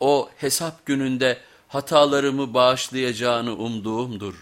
O hesap gününde hatalarımı bağışlayacağını umduğumdur.